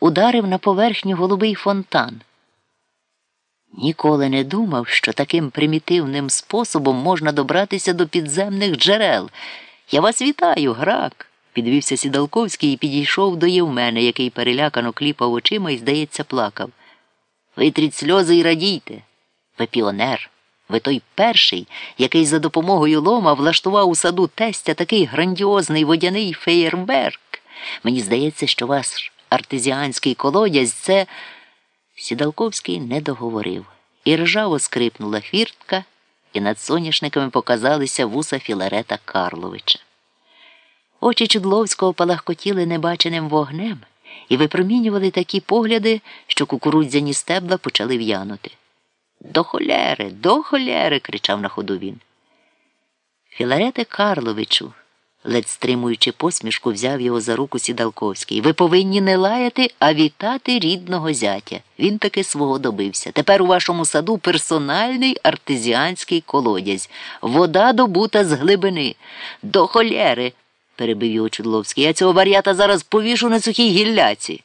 ударив на поверхню голубий фонтан. Ніколи не думав, що таким примітивним способом можна добратися до підземних джерел. Я вас вітаю, грак. Підвівся Сідалковський і підійшов до Євмена, який перелякано кліпав очима і, здається, плакав. Витріть сльози і радійте. Ви піонер. Ви той перший, який за допомогою лома влаштував у саду тестя такий грандіозний водяний феєрверк. Мені здається, що ваш артезіанський колодязь це. Сідалковський не договорив. І ржаво скрипнула хвіртка, і над соняшниками показалися вуса Філарета Карловича. Очі Чудловського палахкотіли небаченим вогнем і випромінювали такі погляди, що кукурудзяні стебла почали в'янути. До холєри, до холєри. кричав на ходу він. Філарете Карловичу, ледь стримуючи посмішку, взяв його за руку Сідалковський. Ви повинні не лаяти, а вітати рідного зятя. Він таки свого добився. Тепер у вашому саду персональний артезіанський колодязь. Вода добута з глибини. До холєри, перебив його Чудловський. Я цього вар'ята зараз повішу на сухій гілляці.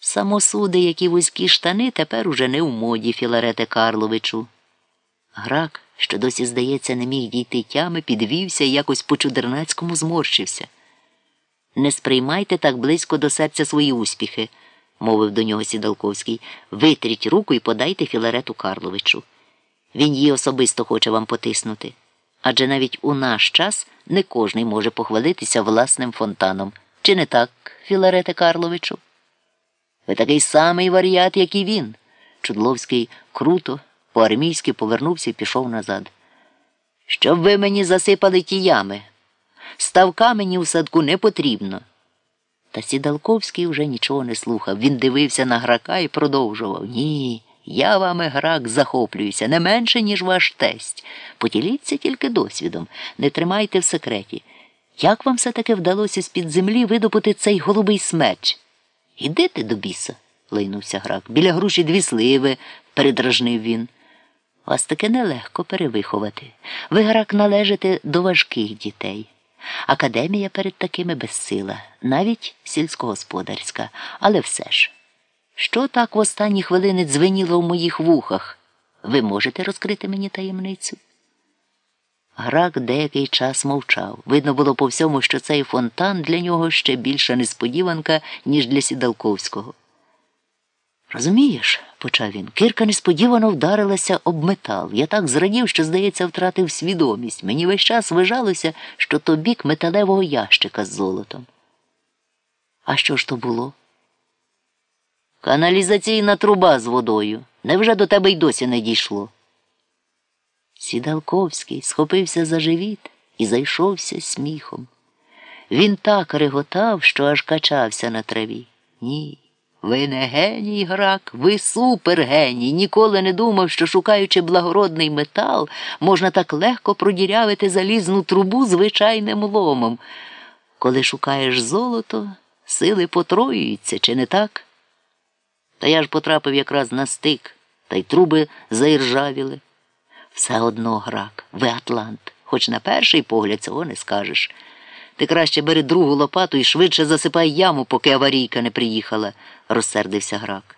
Самосуди, які вузькі штани, тепер уже не в моді, Філарете Карловичу. Грак, що досі, здається, не міг дійти тями, підвівся і якось по чудернацькому зморщився. Не сприймайте так близько до серця свої успіхи, мовив до нього Сідалковський. Витріть руку і подайте Філарету Карловичу. Він її особисто хоче вам потиснути. Адже навіть у наш час не кожний може похвалитися власним фонтаном. Чи не так, Філарете Карловичу? Ви такий самий варіат, як і він. Чудловський круто, по-армійськи повернувся і пішов назад. Щоб ви мені засипали ті ями. Ставка мені у садку не потрібно. Та Сідалковський вже нічого не слухав. Він дивився на грака і продовжував. Ні, я вами грак захоплююся не менше, ніж ваш тесть. Поділіться тільки досвідом, не тримайте в секреті. Як вам все таки вдалося з-під землі видобути цей голубий смерч? Ідите до біса, лайнувся грак. Біля груші дві сливи, передражнив він. Вас таки нелегко перевиховати. Ви, грак, належите до важких дітей. Академія перед такими безсила, навіть сільськогосподарська, але все ж. Що так в останні хвилини дзвеніло в моїх вухах? Ви можете розкрити мені таємницю? Грак деякий час мовчав. Видно було по всьому, що цей фонтан для нього ще більша несподіванка, ніж для Сідалковського. Розумієш, почав він, кирка несподівано вдарилася об метал. Я так зрадів, що, здається, втратив свідомість. Мені весь час вижалося, що то бік металевого ящика з золотом. А що ж то було? Каналізаційна труба з водою. Невже до тебе й досі не дійшло? Сідалковський схопився за живіт і зайшовся сміхом. Він так реготав, що аж качався на траві. Ні, ви не геній грак, ви супергеній. Ніколи не думав, що, шукаючи благородний метал, можна так легко продірявити залізну трубу звичайним ломом. Коли шукаєш золото, сили потроюються, чи не так? Та я ж потрапив якраз на стик, та й труби заіржавіли. Все одно грак, ви Атлант, хоч на перший погляд цього не скажеш. Ти краще бери другу лопату і швидше засипай яму, поки аварійка не приїхала, розсердився грак.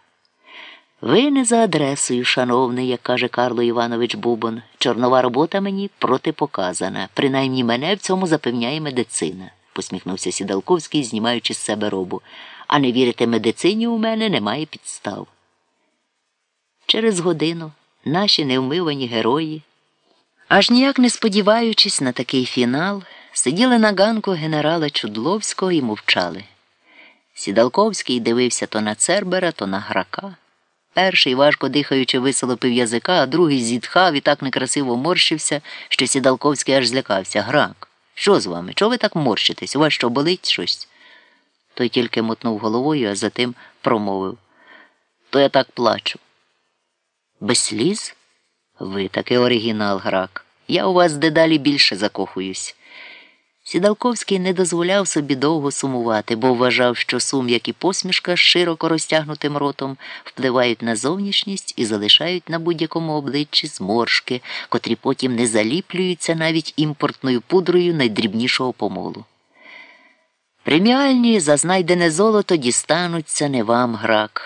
Ви не за адресою, шановний, як каже Карло Іванович Бубон. Чорнова робота мені протипоказана. Принаймні мене в цьому запевняє медицина, посміхнувся Сідалковський, знімаючи з себе робу. А не вірити медицині у мене немає підстав. Через годину наші невмивані герої, аж ніяк не сподіваючись на такий фінал, сиділи на ганку генерала Чудловського і мовчали. Сідалковський дивився то на Цербера, то на грака. Перший, важко дихаючи, висолопив язика, а другий зітхав і так некрасиво морщився, що Сідалковський аж злякався. Грак, що з вами? Чого ви так морщитесь? У вас що болить щось? Той тільки мотнув головою, а затим промовив. То я так плачу. Без сліз? Ви таки оригінал, грак. Я у вас дедалі більше закохуюсь. Сідалковський не дозволяв собі довго сумувати, бо вважав, що сум, як і посмішка з широко розтягнутим ротом, впливають на зовнішність і залишають на будь-якому обличчі зморшки, котрі потім не заліплюються навіть імпортною пудрою найдрібнішого помолу. Преміальні за знайдене золото дістануться не вам грак.